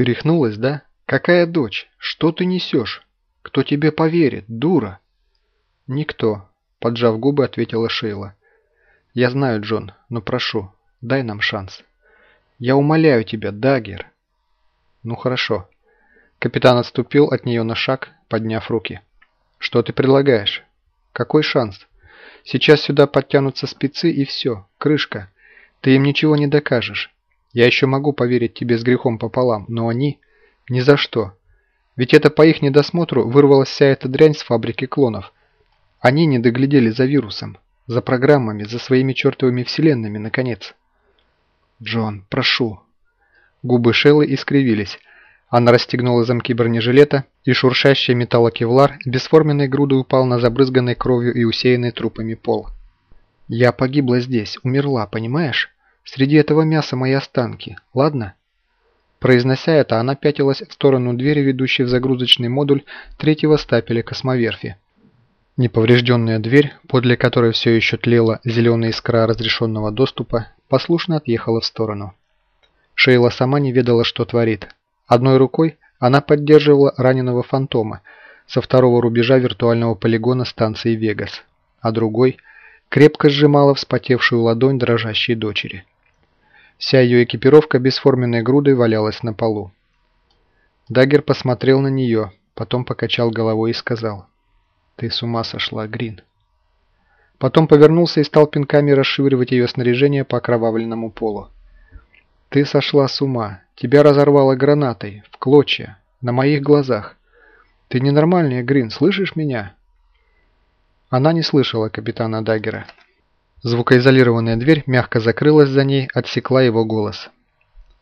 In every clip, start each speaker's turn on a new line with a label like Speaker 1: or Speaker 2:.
Speaker 1: Ты рехнулась, да? Какая дочь? Что ты несешь? Кто тебе поверит, дура?» «Никто», – поджав губы, ответила Шейла. «Я знаю, Джон, но прошу, дай нам шанс. Я умоляю тебя, Дагер». «Ну хорошо». Капитан отступил от нее на шаг, подняв руки. «Что ты предлагаешь? Какой шанс? Сейчас сюда подтянутся спецы и все, крышка. Ты им ничего не докажешь. Я еще могу поверить тебе с грехом пополам, но они... Ни за что. Ведь это по их недосмотру вырвалась вся эта дрянь с фабрики клонов. Они не доглядели за вирусом, за программами, за своими чертовыми вселенными, наконец. «Джон, прошу». Губы Шеллы искривились. Она расстегнула замки бронежилета, и шуршащий металлокевлар бесформенной грудой упал на забрызганной кровью и усеянный трупами пол. «Я погибла здесь, умерла, понимаешь? Среди этого мяса мои останки, ладно?» Произнося это, она пятилась в сторону двери, ведущей в загрузочный модуль третьего стапеля космоверфи. Неповрежденная дверь, подле которой все еще тлела зеленая искра разрешенного доступа, послушно отъехала в сторону. Шейла сама не ведала, что творит. Одной рукой она поддерживала раненого фантома со второго рубежа виртуального полигона станции Вегас, а другой крепко сжимала вспотевшую ладонь дрожащей дочери. Вся ее экипировка бесформенной грудой валялась на полу. Даггер посмотрел на нее, потом покачал головой и сказал «Ты с ума сошла, Грин». Потом повернулся и стал пинками расшвыривать ее снаряжение по окровавленному полу. «Ты сошла с ума. Тебя разорвало гранатой, в клочья, на моих глазах. Ты ненормальная, Грин, слышишь меня?» Она не слышала капитана Даггера. Звукоизолированная дверь мягко закрылась за ней, отсекла его голос.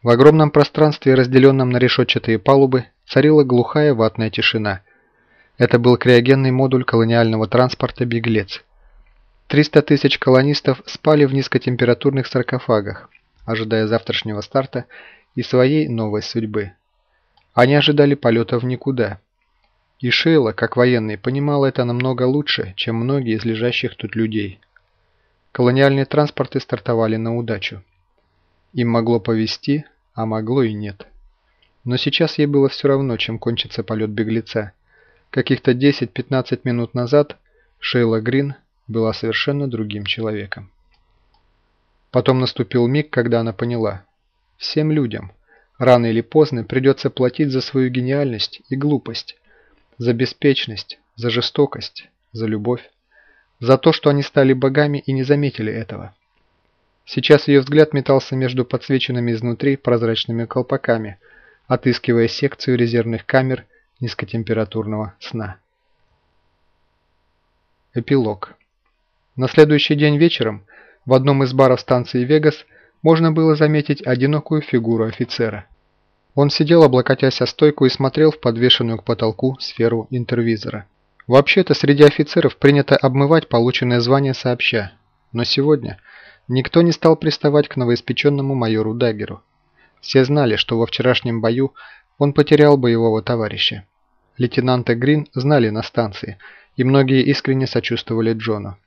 Speaker 1: В огромном пространстве, разделенном на решетчатые палубы, царила глухая ватная тишина. Это был криогенный модуль колониального транспорта «Беглец». 300 тысяч колонистов спали в низкотемпературных саркофагах, ожидая завтрашнего старта и своей новой судьбы. Они ожидали полета в никуда. И Шейла, как военный, понимала это намного лучше, чем многие из лежащих тут людей. Колониальные транспорты стартовали на удачу. Им могло повезти, а могло и нет. Но сейчас ей было все равно, чем кончится полет беглеца. Каких-то 10-15 минут назад Шейла Грин была совершенно другим человеком. Потом наступил миг, когда она поняла. Всем людям, рано или поздно, придется платить за свою гениальность и глупость, за беспечность, за жестокость, за любовь. За то, что они стали богами и не заметили этого. Сейчас ее взгляд метался между подсвеченными изнутри прозрачными колпаками, отыскивая секцию резервных камер низкотемпературного сна. Эпилог. На следующий день вечером в одном из баров станции Вегас можно было заметить одинокую фигуру офицера. Он сидел, облокотясь о стойку и смотрел в подвешенную к потолку сферу интервизора. Вообще-то среди офицеров принято обмывать полученное звание сообща, но сегодня никто не стал приставать к новоиспеченному майору Даггеру. Все знали, что во вчерашнем бою он потерял боевого товарища. Лейтенанта Грин знали на станции, и многие искренне сочувствовали Джону.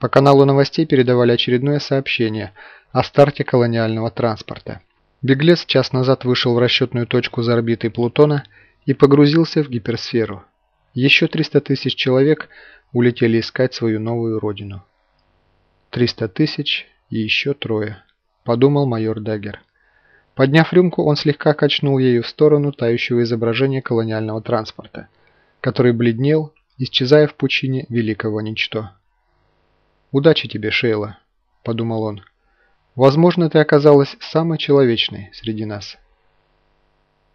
Speaker 1: По каналу новостей передавали очередное сообщение о старте колониального транспорта. Беглец час назад вышел в расчетную точку за орбитой Плутона и погрузился в гиперсферу. Еще 300 тысяч человек улетели искать свою новую родину. 300 тысяч и еще трое, подумал майор Даггер. Подняв рюмку, он слегка качнул ею в сторону тающего изображения колониального транспорта, который бледнел, исчезая в пучине великого ничто. «Удачи тебе, Шейла», – подумал он. «Возможно, ты оказалась самой человечной среди нас».